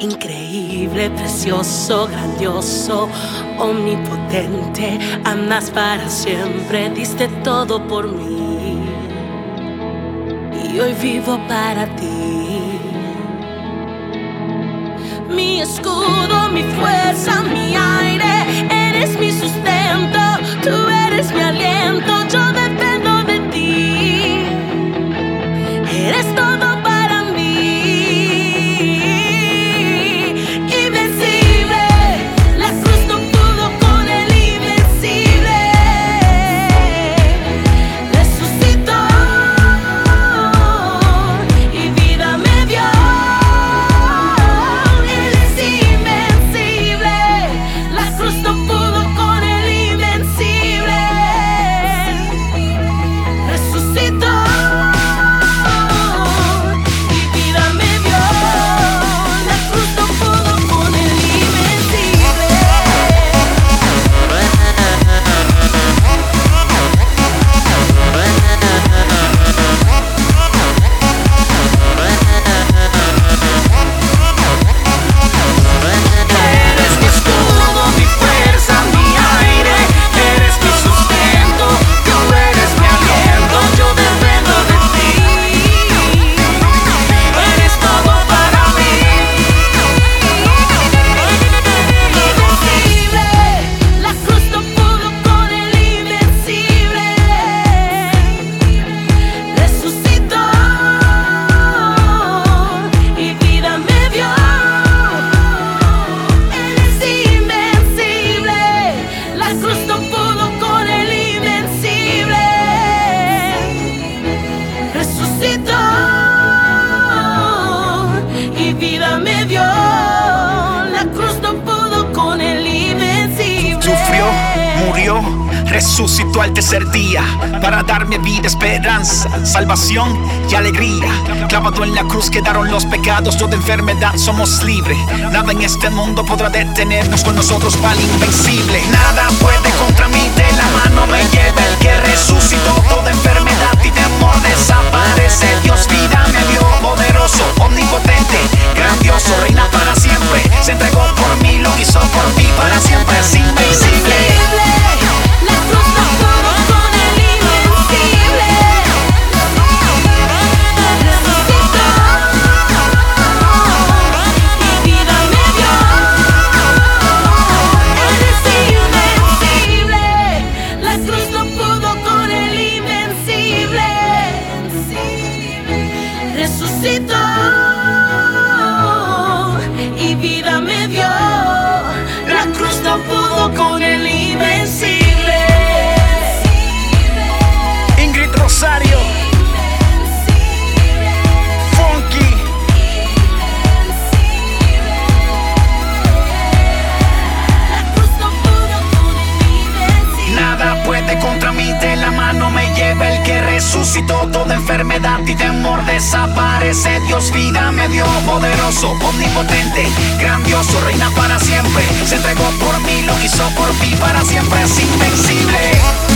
Increíble, precioso, grandioso, omnipotente, amas para siempre, diste todo por mí. Y hoy vivo para ti. Mi escudo, mi fuerza, mi aire, eres mi sustento, tú eres mi aliento, resucitó al tercer día para darme vida, esperanza, salvación y alegría. Clavado en la cruz quedaron los pecados, toda enfermedad somos libres. Nada en este mundo podrá detenernos con nosotros para invencible. Nada puede contra mí, de la mano me lleva el que resucitó resucitó toda enfermedad y temor desaparece. Dios vida me dio poderoso, omnipotente, grandioso, reina para siempre. Se entregó por mí, lo hizo por mí, para siempre es invencible.